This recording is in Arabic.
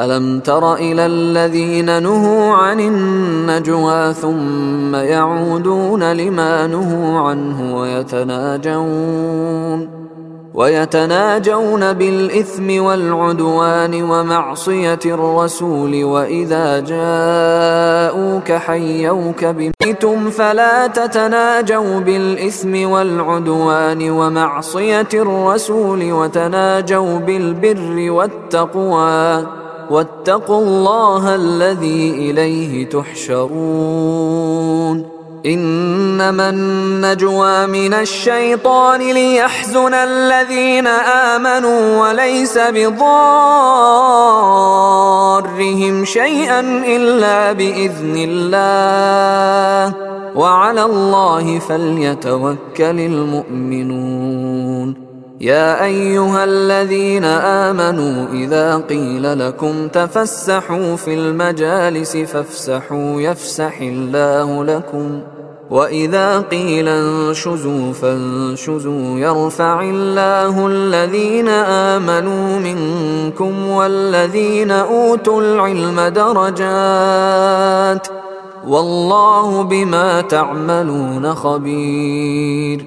ألم تر إلى الذين نهوا عن النجوى ثم يعودون لما نهوا عنه ويتناجون ويتناجون بالإثم والعدوان ومعصية الرسول وإذا جاءوك حيوك بميتم فلا تتناجوا بالإثم والعدوان ومعصية الرسول وتناجوا بالبر والتقوى واتقوا الله الذي إليه تحشرون. إنما النجوى من الشيطان ليحزن الذين آمنوا وليس بضارهم شيئا إلا بإذن الله. وعلى الله فليتوكل المؤمنون. يا أيها الذين آمنوا إذا قيل لكم تفسحوا في المجالس فافسحوا يفسح الله لكم. وإذا قيل انشزوا فانشزوا يرفع الله الذين آمنوا منكم والذين أوتوا العلم درجات. والله بما تعملون خبير.